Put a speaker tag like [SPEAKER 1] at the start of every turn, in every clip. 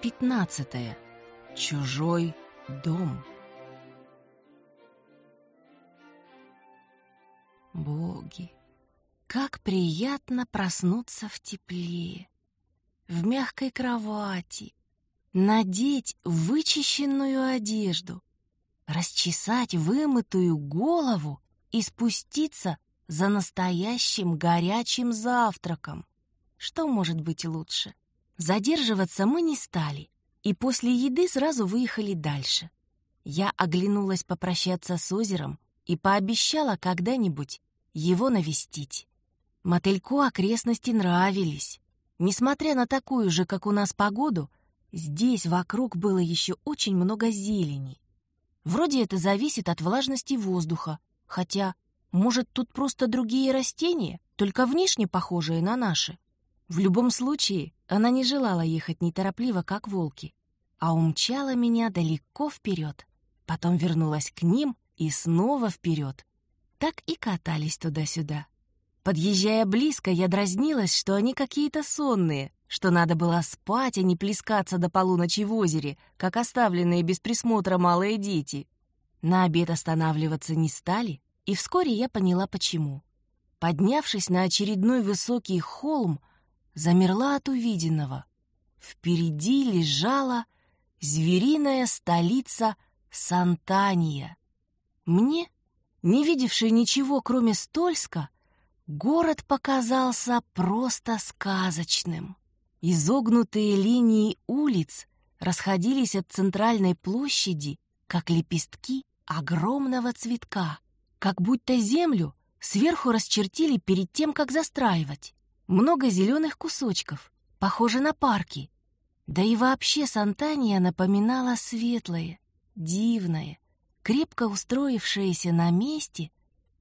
[SPEAKER 1] 15. Чужой дом. Боги, как приятно проснуться в тепле, в мягкой кровати, надеть вычищенную одежду, расчесать вымытую голову и спуститься за настоящим горячим завтраком. Что может быть лучше? Задерживаться мы не стали, и после еды сразу выехали дальше. Я оглянулась попрощаться с озером и пообещала когда-нибудь его навестить. Мотыльку окрестности нравились. Несмотря на такую же, как у нас, погоду, здесь вокруг было еще очень много зелени. Вроде это зависит от влажности воздуха, хотя, может, тут просто другие растения, только внешне похожие на наши. В любом случае, она не желала ехать неторопливо, как волки, а умчала меня далеко вперед. Потом вернулась к ним и снова вперед. Так и катались туда-сюда. Подъезжая близко, я дразнилась, что они какие-то сонные, что надо было спать, а не плескаться до полуночи в озере, как оставленные без присмотра малые дети. На обед останавливаться не стали, и вскоре я поняла, почему. Поднявшись на очередной высокий холм, замерла от увиденного. Впереди лежала звериная столица Сантания. Мне, не видевшей ничего, кроме Стольска, город показался просто сказочным. Изогнутые линии улиц расходились от центральной площади, как лепестки огромного цветка, как будто землю сверху расчертили перед тем, как застраивать. Много зеленых кусочков, похоже на парки. Да и вообще Сантания напоминала светлое, дивное, крепко устроившееся на месте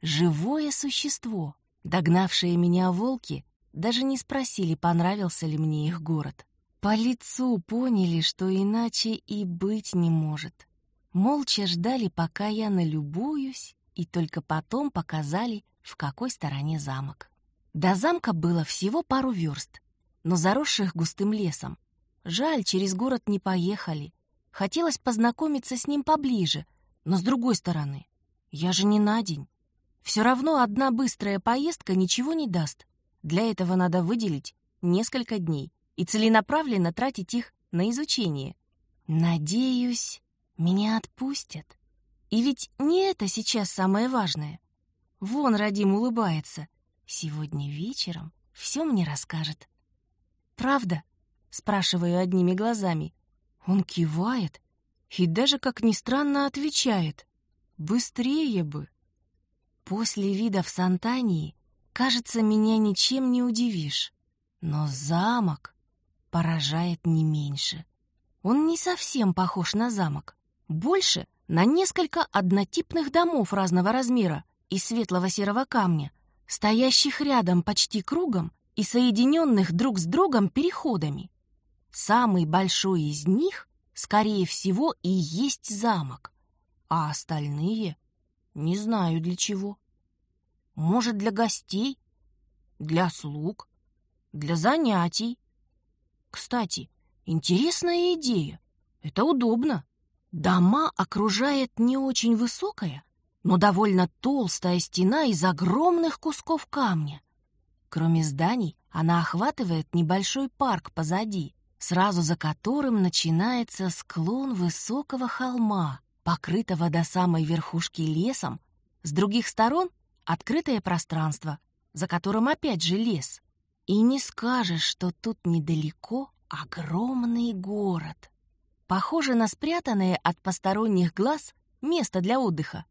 [SPEAKER 1] живое существо. Догнавшие меня волки даже не спросили, понравился ли мне их город. По лицу поняли, что иначе и быть не может. Молча ждали, пока я налюбуюсь, и только потом показали, в какой стороне замок. До замка было всего пару верст, но заросших густым лесом. Жаль, через город не поехали. Хотелось познакомиться с ним поближе, но с другой стороны, я же не на день. Все равно одна быстрая поездка ничего не даст. Для этого надо выделить несколько дней и целенаправленно тратить их на изучение. Надеюсь, меня отпустят. И ведь не это сейчас самое важное. Вон Радим улыбается. Сегодня вечером все мне расскажет. «Правда?» — спрашиваю одними глазами. Он кивает и даже, как ни странно, отвечает. «Быстрее бы!» После вида в Сантании, кажется, меня ничем не удивишь. Но замок поражает не меньше. Он не совсем похож на замок. Больше на несколько однотипных домов разного размера из светлого серого камня, стоящих рядом почти кругом и соединенных друг с другом переходами. Самый большой из них, скорее всего, и есть замок, а остальные не знаю для чего. Может, для гостей, для слуг, для занятий. Кстати, интересная идея. Это удобно. Дома окружает не очень высокая, но довольно толстая стена из огромных кусков камня. Кроме зданий, она охватывает небольшой парк позади, сразу за которым начинается склон высокого холма, покрытого до самой верхушки лесом, с других сторон — открытое пространство, за которым опять же лес. И не скажешь, что тут недалеко огромный город. Похоже на спрятанное от посторонних глаз место для отдыха.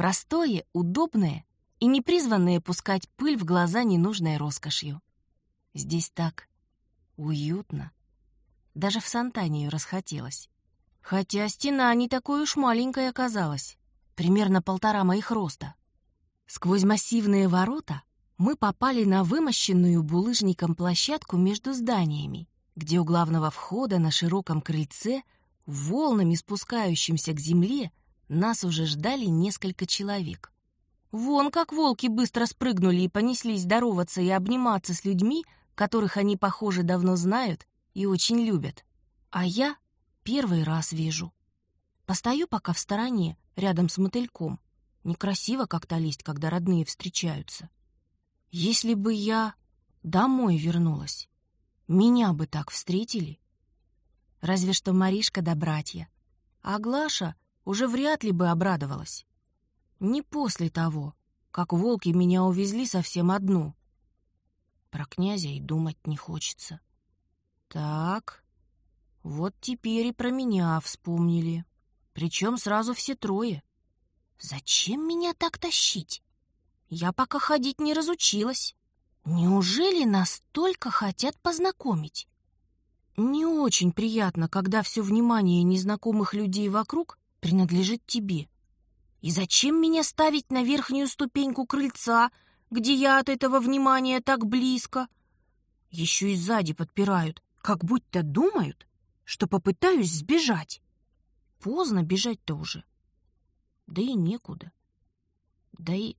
[SPEAKER 1] Простое, удобное и не призванное пускать пыль в глаза ненужной роскошью. Здесь так уютно. Даже в Сантанию расхотелось. Хотя стена не такой уж маленькой оказалась, примерно полтора моих роста. Сквозь массивные ворота мы попали на вымощенную булыжником площадку между зданиями, где у главного входа на широком крыльце, волнами спускающимся к земле, нас уже ждали несколько человек. Вон как волки быстро спрыгнули и понеслись здороваться и обниматься с людьми, которых они, похоже, давно знают и очень любят. А я первый раз вижу. Постою пока в стороне, рядом с мотыльком. Некрасиво как-то лезть, когда родные встречаются. Если бы я домой вернулась, меня бы так встретили. Разве что Маришка да братья. А Глаша уже вряд ли бы обрадовалась. Не после того, как волки меня увезли совсем одну. Про князя и думать не хочется. Так, вот теперь и про меня вспомнили. Причем сразу все трое. Зачем меня так тащить? Я пока ходить не разучилась. Неужели настолько хотят познакомить? Не очень приятно, когда все внимание незнакомых людей вокруг принадлежит тебе. И зачем меня ставить на верхнюю ступеньку крыльца, где я от этого внимания так близко? Еще и сзади подпирают, как будто думают, что попытаюсь сбежать. Поздно бежать-то уже. Да и некуда. Да и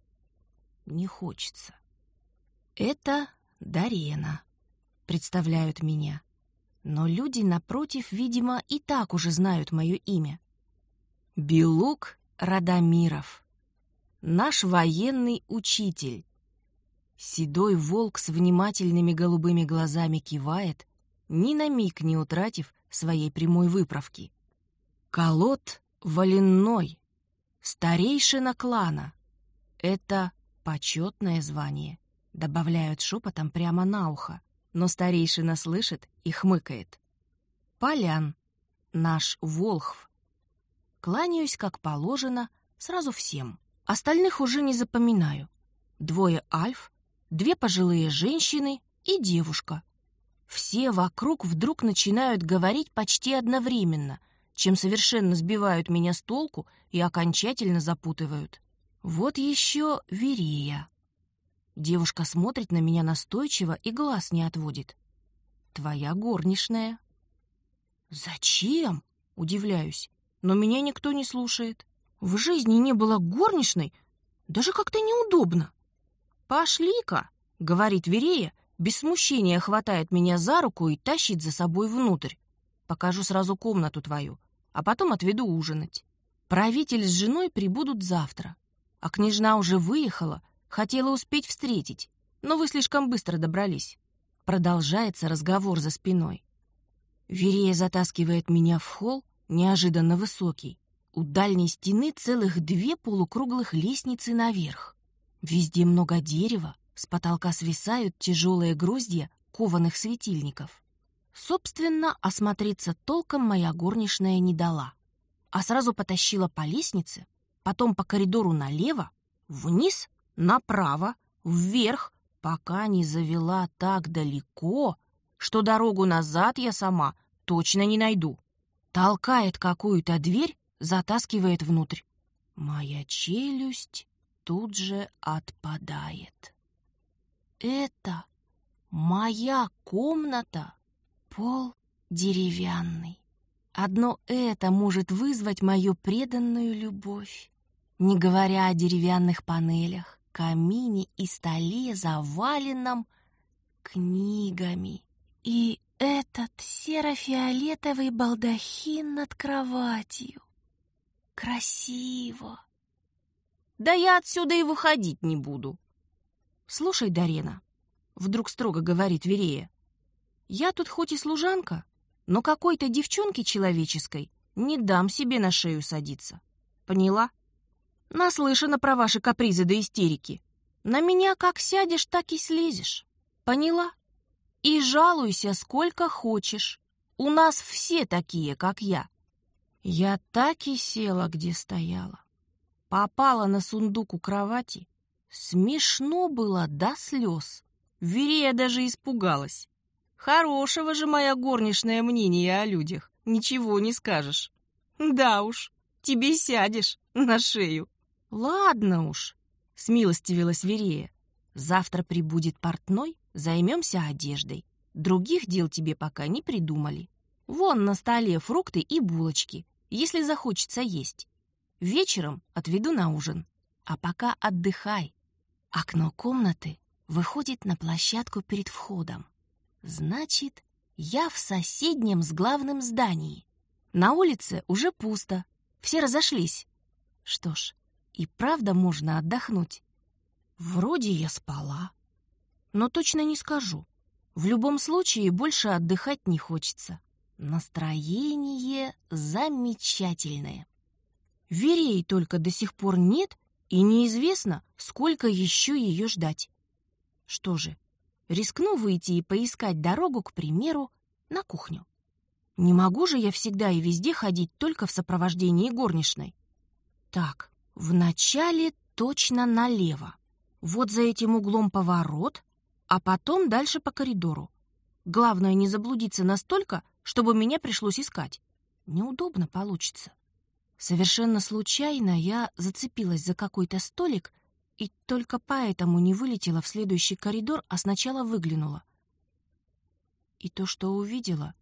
[SPEAKER 1] не хочется. Это Дарена, представляют меня. Но люди напротив, видимо, и так уже знают мое имя. Белук Радомиров. Наш военный учитель. Седой волк с внимательными голубыми глазами кивает, ни на миг не утратив своей прямой выправки. Колод Валенной, старейшина клана. Это почетное звание, добавляют шепотом прямо на ухо, но старейшина слышит и хмыкает. Полян, наш Волхв. Кланяюсь, как положено, сразу всем. Остальных уже не запоминаю. Двое альф, две пожилые женщины и девушка. Все вокруг вдруг начинают говорить почти одновременно, чем совершенно сбивают меня с толку и окончательно запутывают. Вот еще Верея. Девушка смотрит на меня настойчиво и глаз не отводит. «Твоя горничная». «Зачем?» — удивляюсь. Но меня никто не слушает. В жизни не было горничной, даже как-то неудобно. «Пошли-ка», — говорит Верея, без смущения хватает меня за руку и тащит за собой внутрь. Покажу сразу комнату твою, а потом отведу ужинать. Правитель с женой прибудут завтра. А княжна уже выехала, хотела успеть встретить, но вы слишком быстро добрались. Продолжается разговор за спиной. Верея затаскивает меня в холл, неожиданно высокий. У дальней стены целых две полукруглых лестницы наверх. Везде много дерева, с потолка свисают тяжелые гроздья кованых светильников. Собственно, осмотреться толком моя горничная не дала, а сразу потащила по лестнице, потом по коридору налево, вниз, направо, вверх, пока не завела так далеко, что дорогу назад я сама точно не найду. Толкает какую-то дверь, затаскивает внутрь. Моя челюсть тут же отпадает. Это моя комната, пол деревянный. Одно это может вызвать мою преданную любовь, не говоря о деревянных панелях, камине и столе, заваленном книгами. И этот серо-фиолетовый балдахин над кроватью. Красиво. Да я отсюда и выходить не буду. Слушай, Дарена, вдруг строго говорит Верея, я тут хоть и служанка, но какой-то девчонке человеческой не дам себе на шею садиться. Поняла? Наслышана про ваши капризы до истерики. На меня как сядешь, так и слезешь. Поняла? И жалуйся сколько хочешь. У нас все такие, как я. Я так и села, где стояла. Попала на сундук у кровати. Смешно было до слез. Верея даже испугалась. Хорошего же моя горничная мнение о людях. Ничего не скажешь. Да уж, тебе сядешь на шею. «Ладно уж», — смилостивилась Верея. «Завтра прибудет портной, займемся одеждой. Других дел тебе пока не придумали. Вон на столе фрукты и булочки, если захочется есть. Вечером отведу на ужин. А пока отдыхай. Окно комнаты выходит на площадку перед входом. Значит, Я в соседнем с главным здании. На улице уже пусто, все разошлись. Что ж, и правда можно отдохнуть. Вроде я спала, но точно не скажу. В любом случае больше отдыхать не хочется. Настроение замечательное. Верей только до сих пор нет, и неизвестно, сколько еще ее ждать. Что же, рискну выйти и поискать дорогу, к примеру, на кухню. Не могу же я всегда и везде ходить только в сопровождении горничной. Так, вначале точно налево. Вот за этим углом поворот, а потом дальше по коридору. Главное не заблудиться настолько, чтобы меня пришлось искать. Неудобно получится. Совершенно случайно я зацепилась за какой-то столик и только поэтому не вылетела в следующий коридор, а сначала выглянула. И то, что увидела,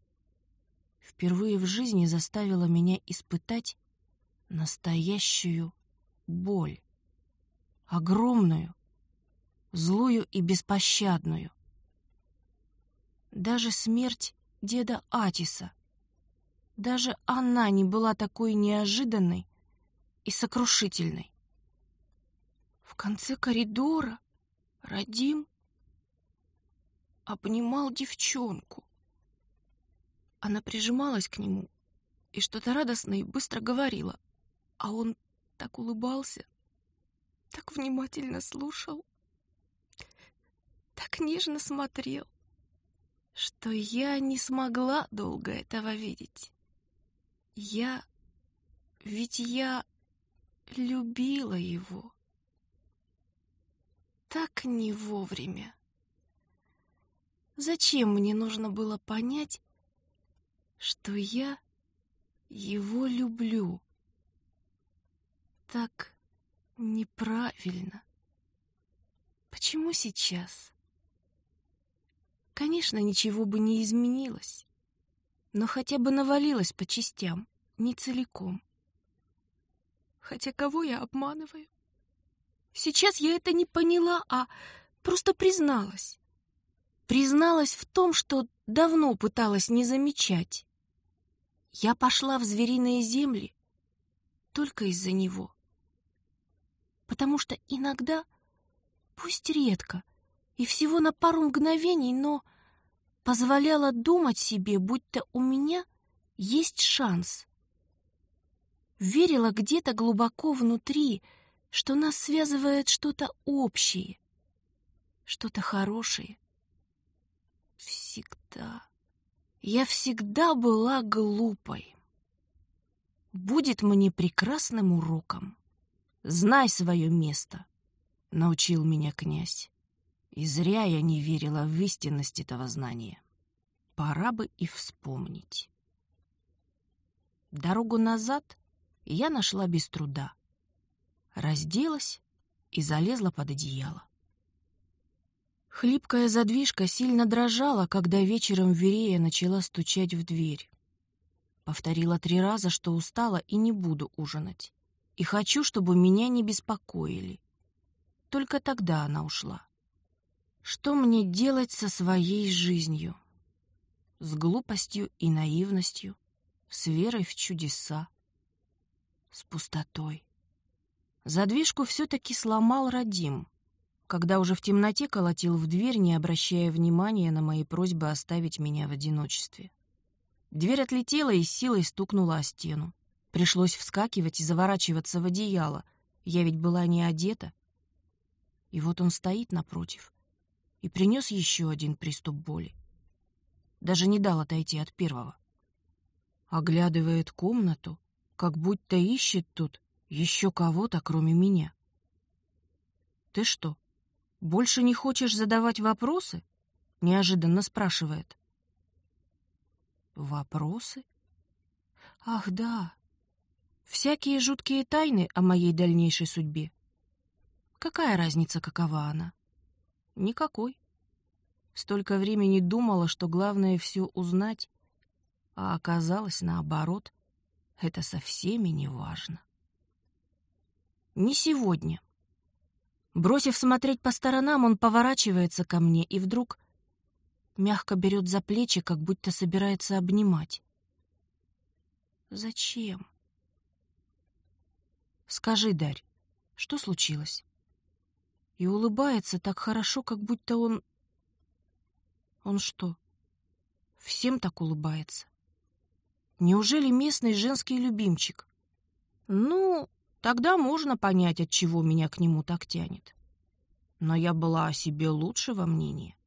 [SPEAKER 1] впервые в жизни заставило меня испытать настоящую боль. Огромную, злую и беспощадную. Даже смерть деда Атиса, даже она не была такой неожиданной и сокрушительной. В конце коридора Радим обнимал девчонку. Она прижималась к нему и что-то радостно и быстро говорила, а он так улыбался, так внимательно слушал, так нежно смотрел, что я не смогла долго этого видеть. Я... Ведь я любила его. Так не вовремя. Зачем мне нужно было понять, что я его люблю? Так неправильно. Почему сейчас? Конечно, ничего бы не изменилось, но хотя бы навалилось по частям, не целиком. Хотя кого я обманываю? Сейчас я это не поняла, а просто призналась. Призналась в том, что давно пыталась не замечать. Я пошла в звериные земли только из-за него. Потому что иногда, пусть редко, и всего на пару мгновений, но позволяла думать себе, будто у меня есть шанс. Верила где-то глубоко внутри, что нас связывает что-то общее, что-то хорошее всегда. Я всегда была глупой. Будет мне прекрасным уроком. Знай свое место, — научил меня князь. И зря я не верила в истинность этого знания. Пора бы и вспомнить. Дорогу назад я нашла без труда. Разделась и залезла под одеяло. Хлипкая задвижка сильно дрожала, когда вечером Верея начала стучать в дверь. Повторила три раза, что устала и не буду ужинать. И хочу, чтобы меня не беспокоили. Только тогда она ушла. Что мне делать со своей жизнью? С глупостью и наивностью, с верой в чудеса, с пустотой. Задвижку все-таки сломал Радим — когда уже в темноте колотил в дверь, не обращая внимания на мои просьбы оставить меня в одиночестве. Дверь отлетела и силой стукнула о стену. Пришлось вскакивать и заворачиваться в одеяло. Я ведь была не одета. И вот он стоит напротив и принес еще один приступ боли. Даже не дал отойти от первого. Оглядывает комнату, как будто ищет тут еще кого-то, кроме меня. «Ты что, «Больше не хочешь задавать вопросы?» — неожиданно спрашивает. «Вопросы? Ах, да. Всякие жуткие тайны о моей дальнейшей судьбе. Какая разница, какова она? Никакой. Столько времени думала, что главное все узнать, а оказалось наоборот. Это со всеми не важно. Не сегодня. Бросив смотреть по сторонам, он поворачивается ко мне и вдруг мягко берет за плечи, как будто собирается обнимать. Зачем? Скажи, Дарь, что случилось? И улыбается так хорошо, как будто он... Он что, всем так улыбается? Неужели местный женский любимчик? Ну, тогда можно понять, от чего меня к нему так тянет. Но я была о себе лучшего мнения.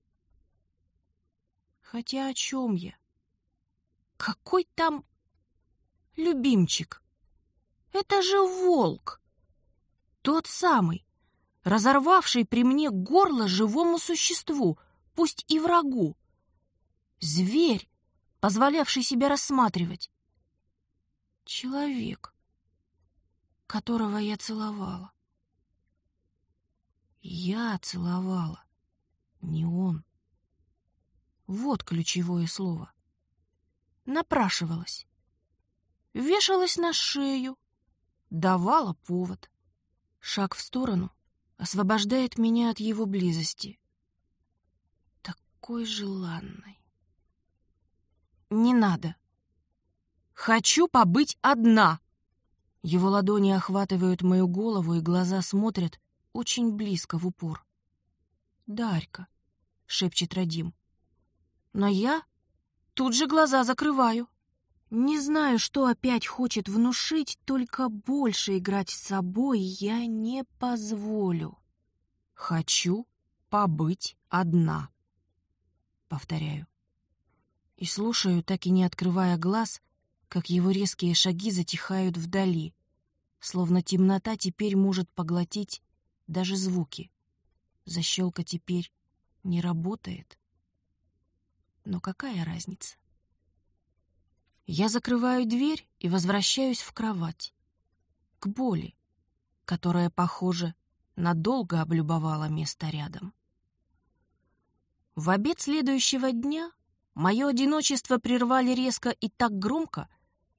[SPEAKER 1] Хотя о чем я? Какой там любимчик? Это же волк! Тот самый, разорвавший при мне горло живому существу, пусть и врагу. Зверь, позволявший себя рассматривать. Человек, которого я целовала. Я целовала, не он. Вот ключевое слово. Напрашивалась. Вешалась на шею, давала повод. Шаг в сторону освобождает меня от его близости. Такой желанной. Не надо. Хочу побыть одна. Его ладони охватывают мою голову, и глаза смотрят очень близко в упор. «Дарька», — шепчет Радим. Но я тут же глаза закрываю. Не знаю, что опять хочет внушить, только больше играть с собой я не позволю. Хочу побыть одна. Повторяю и слушаю, так и не открывая глаз, как его резкие шаги затихают вдали, словно темнота теперь может поглотить даже звуки. Защелка теперь не работает. Но какая разница? Я закрываю дверь и возвращаюсь в кровать. К боли, которая, похоже, надолго облюбовала место рядом. В обед следующего дня Мое одиночество прервали резко и так громко,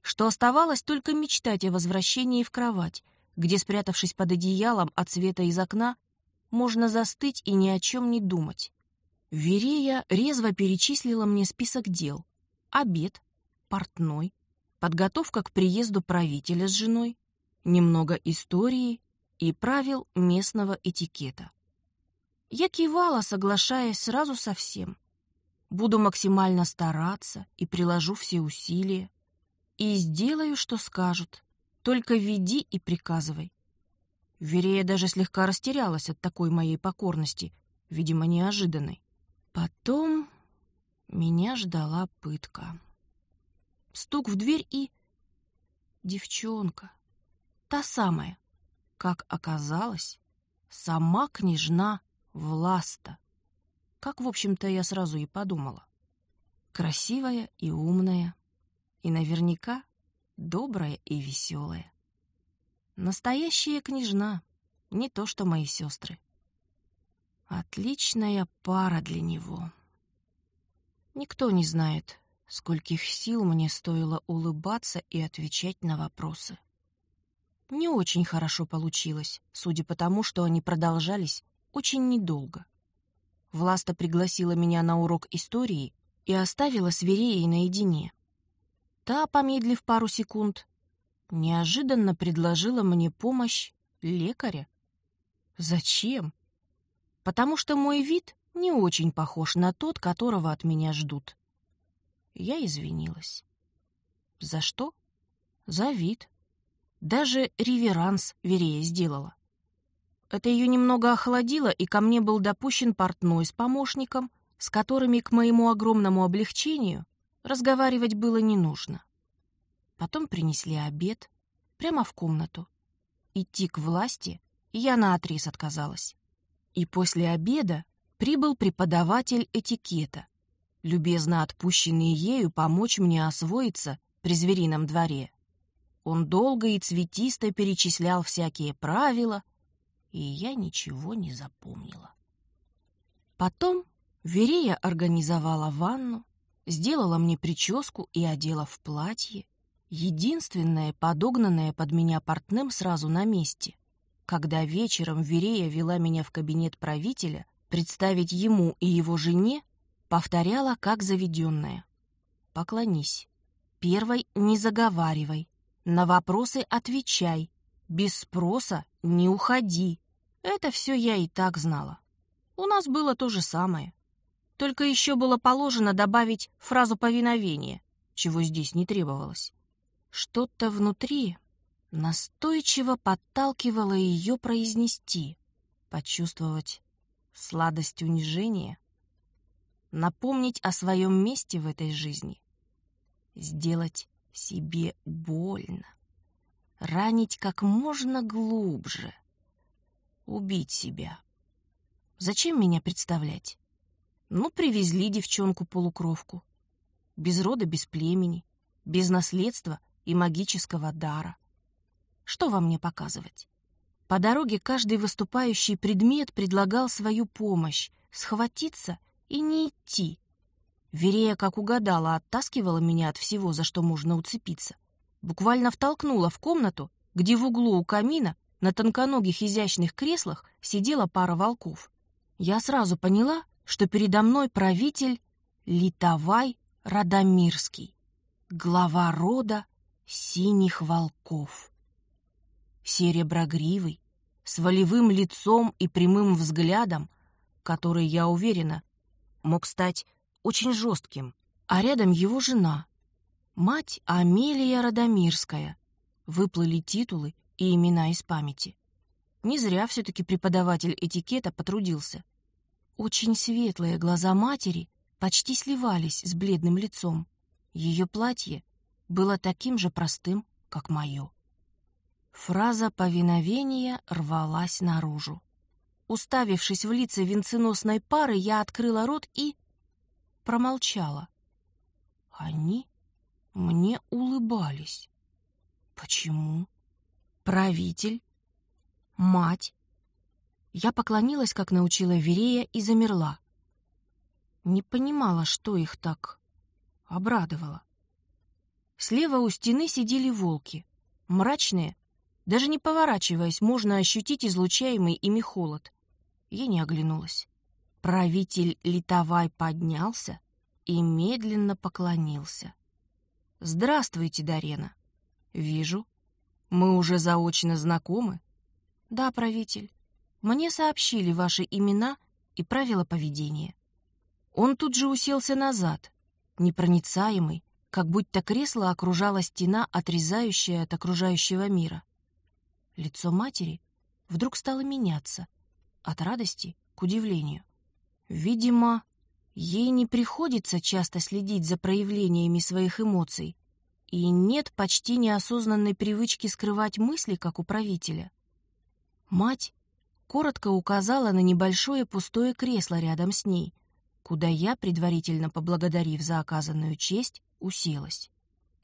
[SPEAKER 1] что оставалось только мечтать о возвращении в кровать, где, спрятавшись под одеялом от света из окна, можно застыть и ни о чем не думать. Верея резво перечислила мне список дел. Обед, портной, подготовка к приезду правителя с женой, немного истории и правил местного этикета. Я кивала, соглашаясь сразу со всем. Буду максимально стараться и приложу все усилия. И сделаю, что скажут. Только веди и приказывай. Верея даже слегка растерялась от такой моей покорности, видимо, неожиданной. Потом меня ждала пытка. Стук в дверь и... Девчонка. Та самая. Как оказалось, сама княжна Власта как, в общем-то, я сразу и подумала. Красивая и умная, и наверняка добрая и веселая. Настоящая княжна, не то что мои сестры. Отличная пара для него. Никто не знает, скольких сил мне стоило улыбаться и отвечать на вопросы. Не очень хорошо получилось, судя по тому, что они продолжались очень недолго. Власта пригласила меня на урок истории и оставила с Вереей наедине. Та, помедлив пару секунд, неожиданно предложила мне помощь лекаря. Зачем? Потому что мой вид не очень похож на тот, которого от меня ждут. Я извинилась. За что? За вид. Даже реверанс Верея сделала. Это ее немного охладило, и ко мне был допущен портной с помощником, с которыми, к моему огромному облегчению, разговаривать было не нужно. Потом принесли обед прямо в комнату. Идти к власти я наотрез отказалась. И после обеда прибыл преподаватель этикета, любезно отпущенный ею помочь мне освоиться при зверином дворе. Он долго и цветисто перечислял всякие правила — и я ничего не запомнила. Потом Верея организовала ванну, сделала мне прическу и одела в платье, единственное, подогнанное под меня портным сразу на месте. Когда вечером Верея вела меня в кабинет правителя, представить ему и его жене Повторяла, как заведенная. Поклонись. Первой не заговаривай. На вопросы отвечай. Без спроса не уходи. Это все я и так знала. У нас было то же самое. Только еще было положено добавить фразу повиновения, чего здесь не требовалось. Что-то внутри настойчиво подталкивало ее произнести, почувствовать сладость унижения, напомнить о своем месте в этой жизни, сделать себе больно, ранить как можно глубже, убить себя. Зачем меня представлять? Ну, привезли девчонку-полукровку. Без рода, без племени, без наследства и магического дара. Что вам мне показывать? По дороге каждый выступающий предмет предлагал свою помощь, схватиться и не идти. Верея, как угадала, оттаскивала меня от всего, за что можно уцепиться. Буквально втолкнула в комнату, где в углу у камина на тонконогих изящных креслах сидела пара волков. Я сразу поняла, что передо мной правитель Литовай Радомирский, глава рода синих волков. Сереброгривый, с волевым лицом и прямым взглядом, который, я уверена, мог стать очень жестким, а рядом его жена, мать Амелия Радомирская. Выплыли титулы и имена из памяти. Не зря все-таки преподаватель этикета потрудился. Очень светлые глаза матери почти сливались с бледным лицом. Ее платье было таким же простым, как мое. Фраза повиновения рвалась наружу. Уставившись в лица венценосной пары, я открыла рот и промолчала. Они мне улыбались. Почему? Правитель? Мать? Я поклонилась, как научила Верея, и замерла. Не понимала, что их так обрадовало. Слева у стены сидели волки. Мрачные, даже не поворачиваясь, можно ощутить излучаемый ими холод. Я не оглянулась. Правитель Литовай поднялся и медленно поклонился. «Здравствуйте, Дарена. Вижу, мы уже заочно знакомы?» «Да, правитель. Мне сообщили ваши имена и правила поведения». Он тут же уселся назад, непроницаемый, как будто кресло окружала стена, отрезающая от окружающего мира. Лицо матери вдруг стало меняться от радости к удивлению. Видимо, ей не приходится часто следить за проявлениями своих эмоций, и нет почти неосознанной привычки скрывать мысли, как у правителя. Мать коротко указала на небольшое пустое кресло рядом с ней, куда я, предварительно поблагодарив за оказанную честь, уселась.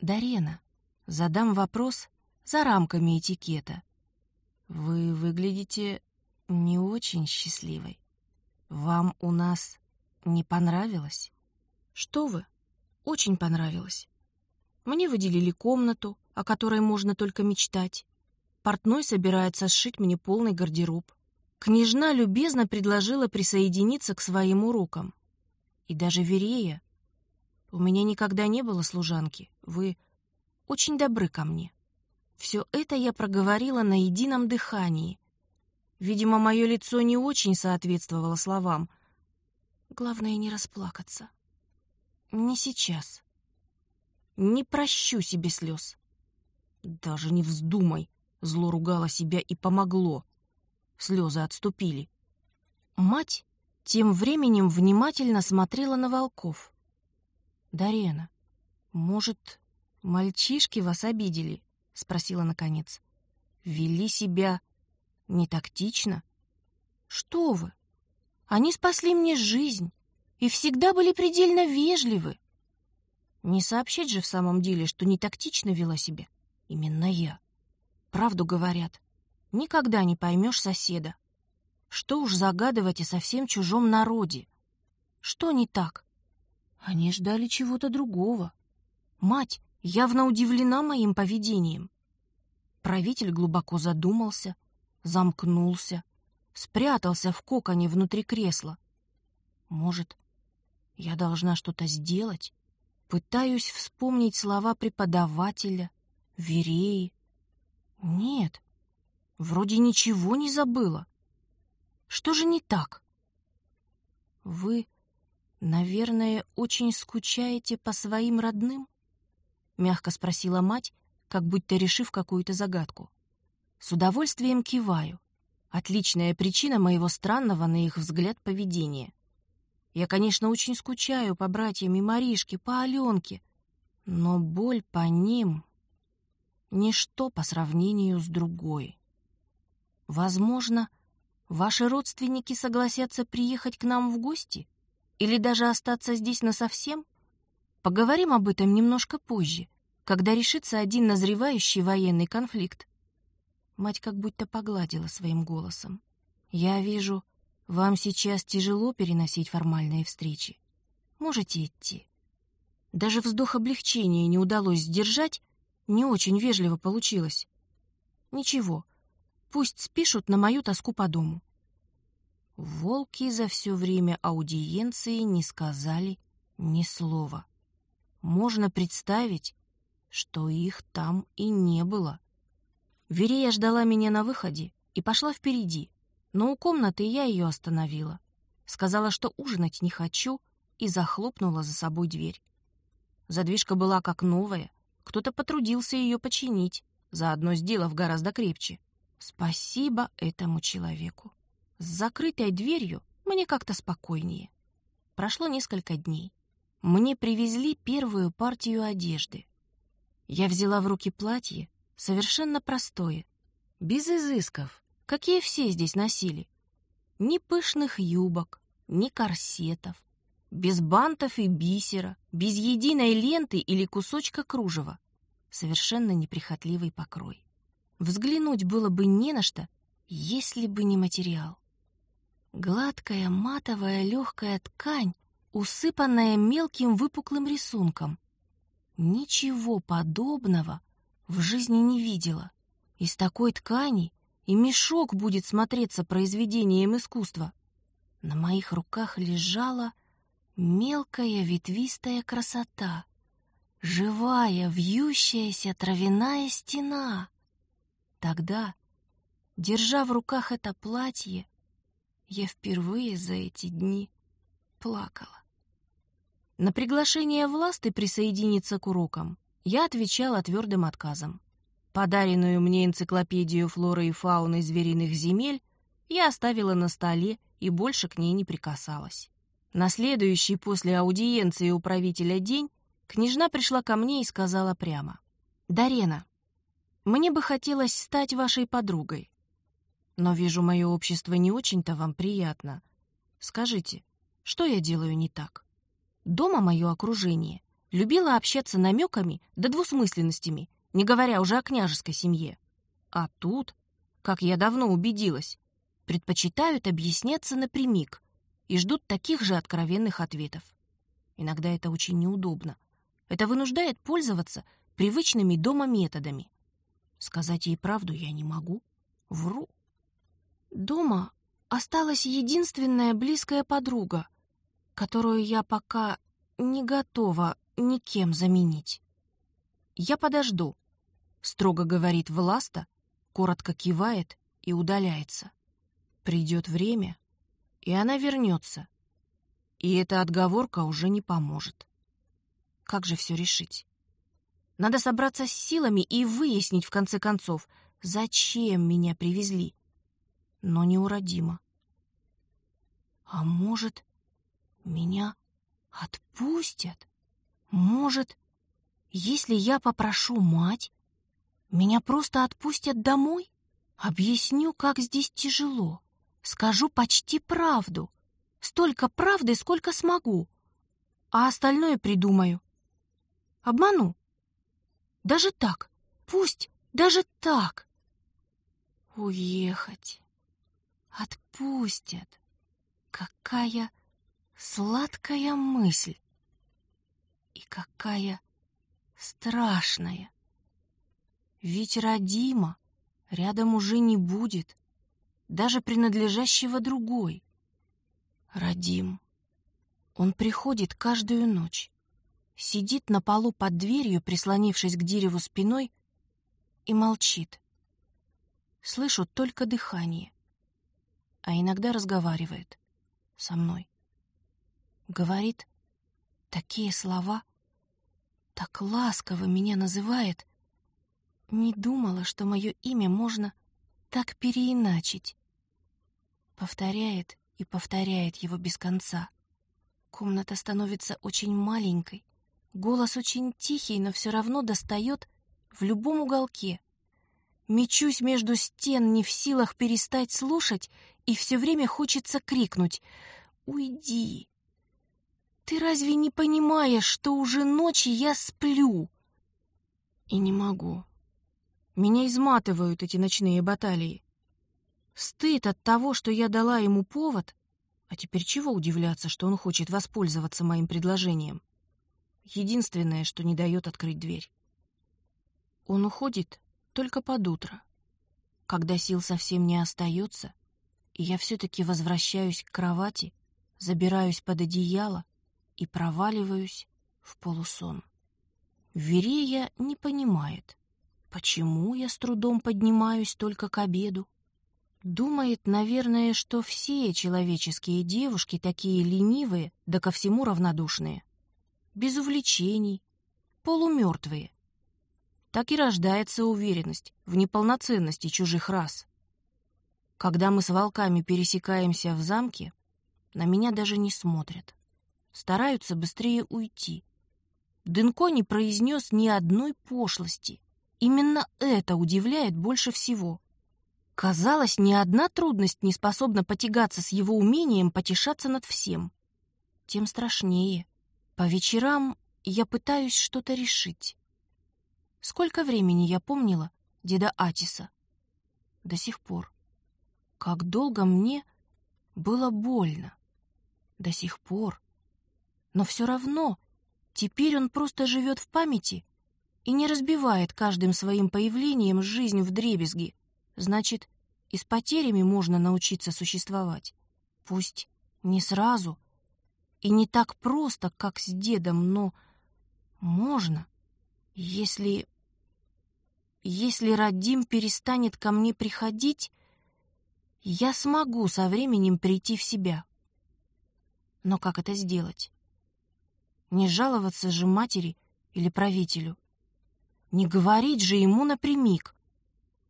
[SPEAKER 1] «Дарена, задам вопрос за рамками этикета. Вы выглядите не очень счастливой. Вам у нас не понравилось? Что вы? Очень понравилось. Мне выделили комнату, о которой можно только мечтать. Портной собирается сшить мне полный гардероб. Княжна любезно предложила присоединиться к своим урокам. И даже Верея. У меня никогда не было служанки. Вы очень добры ко мне. Все это я проговорила на едином дыхании. Видимо, мое лицо не очень соответствовало словам. Главное, не расплакаться. Не сейчас. Не прощу себе слез. Даже не вздумай. Зло ругало себя и помогло. Слезы отступили. Мать тем временем внимательно смотрела на волков. «Дарена, может, мальчишки вас обидели?» — спросила наконец. «Вели себя не тактично?» «Что вы? Они спасли мне жизнь и всегда были предельно вежливы. Не сообщать же в самом деле, что не тактично вела себя именно я. Правду говорят, никогда не поймешь соседа. Что уж загадывать о совсем чужом народе? Что не так? Они ждали чего-то другого. Мать явно удивлена моим поведением. Правитель глубоко задумался, замкнулся, спрятался в коконе внутри кресла. Может, Я должна что-то сделать. Пытаюсь вспомнить слова преподавателя, Вереи. Нет, вроде ничего не забыла. Что же не так? Вы, наверное, очень скучаете по своим родным? Мягко спросила мать, как будто решив какую-то загадку. С удовольствием киваю. Отличная причина моего странного, на их взгляд, поведения. Я, конечно, очень скучаю по братьям и Маришке, по Аленке, но боль по ним — ничто по сравнению с другой. Возможно, ваши родственники согласятся приехать к нам в гости или даже остаться здесь насовсем? Поговорим об этом немножко позже, когда решится один назревающий военный конфликт. Мать как будто погладила своим голосом. Я вижу, вам сейчас тяжело переносить формальные встречи. Можете идти. Даже вздох облегчения не удалось сдержать, не очень вежливо получилось. Ничего, пусть спишут на мою тоску по дому. Волки за все время аудиенции не сказали ни слова. Можно представить, что их там и не было. Верея ждала меня на выходе и пошла впереди, но у комнаты я ее остановила. Сказала, что ужинать не хочу, и захлопнула за собой дверь. Задвижка была как новая, кто-то потрудился ее починить, заодно сделав гораздо крепче. Спасибо этому человеку. С закрытой дверью мне как-то спокойнее. Прошло несколько дней. Мне привезли первую партию одежды. Я взяла в руки платье, совершенно простое, без изысков, какие все здесь носили. Ни пышных юбок, ни корсетов, без бантов и бисера, без единой ленты или кусочка кружева. Совершенно неприхотливый покрой. Взглянуть было бы не на что, если бы не материал. Гладкая матовая легкая ткань, усыпанная мелким выпуклым рисунком. Ничего подобного в жизни не видела. Из такой ткани и мешок будет смотреться произведением искусства. На моих руках лежала мелкая ветвистая красота, живая, вьющаяся травяная стена. Тогда, держа в руках это платье, я впервые за эти дни плакала. На приглашение власты присоединиться к урокам я отвечала твердым отказом. Подаренную мне энциклопедию флоры и фауны звериных земель я оставила на столе и больше к ней не прикасалась. На следующий после аудиенции управителя день княжна пришла ко мне и сказала прямо. «Дарена, мне бы хотелось стать вашей подругой. Но вижу, мое общество не очень-то вам приятно. Скажите, что я делаю не так? Дома мое окружение любила общаться намеками да двусмысленностями не говоря уже о княжеской семье. А тут, как я давно убедилась, предпочитают объясняться напрямик и ждут таких же откровенных ответов. Иногда это очень неудобно. Это вынуждает пользоваться привычными дома методами. Сказать ей правду я не могу. Вру. Дома осталась единственная близкая подруга, которую я пока не готова никем заменить. Я подожду, Строго говорит Власта, коротко кивает и удаляется. Придет время, и она вернется. И эта отговорка уже не поможет. Как же все решить? Надо собраться с силами и выяснить, в конце концов, зачем меня привезли. Но неуродимо. А может, меня отпустят? Может, если я попрошу мать, меня просто отпустят домой? Объясню, как здесь тяжело. Скажу почти правду. Столько правды, сколько смогу. А остальное придумаю. Обману. Даже так. Пусть даже так. Уехать. Отпустят. Какая сладкая мысль. И какая страшная. Ведь родима рядом уже не будет, даже принадлежащего другой. Родим, Он приходит каждую ночь, сидит на полу под дверью, прислонившись к дереву спиной, и молчит. Слышу только дыхание, а иногда разговаривает со мной. Говорит такие слова, так ласково меня называет. Не думала, что мое имя можно так переиначить. Повторяет и повторяет его без конца. Комната становится очень маленькой, голос очень тихий, но все равно достает в любом уголке. Мечусь между стен, не в силах перестать слушать, и все время хочется крикнуть «Уйди!» Ты разве не понимаешь, что уже ночи я сплю? И не могу. Меня изматывают эти ночные баталии. Стыд от того, что я дала ему повод, а теперь чего удивляться, что он хочет воспользоваться моим предложением? Единственное, что не дает открыть дверь. Он уходит только под утро, когда сил совсем не остается, и я все-таки возвращаюсь к кровати, забираюсь под одеяло и проваливаюсь в полусон. Верея не понимает, почему я с трудом поднимаюсь только к обеду. Думает, наверное, что все человеческие девушки такие ленивые, да ко всему равнодушные. Без увлечений, полумертвые. Так и рождается уверенность в неполноценности чужих рас. Когда мы с волками пересекаемся в замке, на меня даже не смотрят стараются быстрее уйти. Дынко не произнес ни одной пошлости. Именно это удивляет больше всего. Казалось, ни одна трудность не способна потягаться с его умением потешаться над всем. Тем страшнее. По вечерам я пытаюсь что-то решить. Сколько времени я помнила деда Атиса? До сих пор. Как долго мне было больно. До сих пор. Но все равно теперь он просто живет в памяти и не разбивает каждым своим появлением жизнь в дребезги. Значит, и с потерями можно научиться существовать. Пусть не сразу и не так просто, как с дедом, но можно, если... Если Радим перестанет ко мне приходить, я смогу со временем прийти в себя. Но как это сделать? Не жаловаться же матери или правителю. Не говорить же ему напрямик.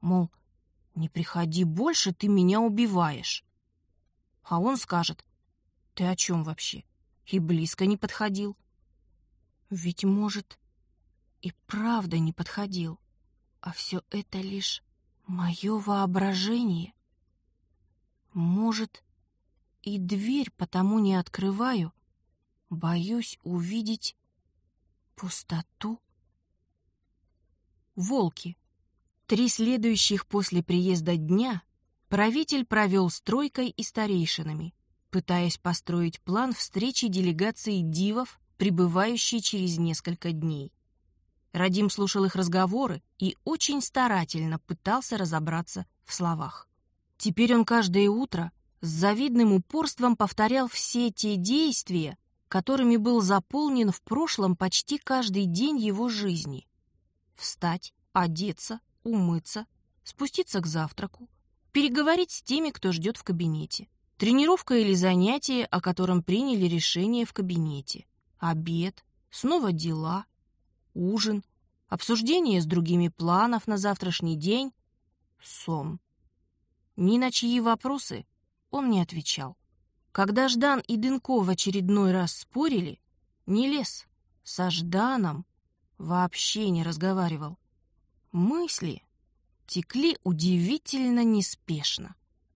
[SPEAKER 1] Мол, не приходи больше, ты меня убиваешь. А он скажет, ты о чем вообще? И близко не подходил. Ведь, может, и правда не подходил. А все это лишь мое воображение. Может, и дверь потому не открываю, Боюсь увидеть пустоту. Волки. Три следующих после приезда дня правитель провел стройкой и старейшинами, пытаясь построить план встречи делегации дивов, прибывающей через несколько дней. Радим слушал их разговоры и очень старательно пытался разобраться в словах. Теперь он каждое утро с завидным упорством повторял все те действия, которыми был заполнен в прошлом почти каждый день его жизни. Встать, одеться, умыться, спуститься к завтраку, переговорить с теми, кто ждет в кабинете, тренировка или занятие, о котором приняли решение в кабинете, обед, снова дела, ужин, обсуждение с другими планов на завтрашний день, сон. Ни на чьи вопросы он не отвечал. Когда Ждан и Дынко в очередной раз спорили, не лез, со Жданом вообще не разговаривал. Мысли текли удивительно неспешно.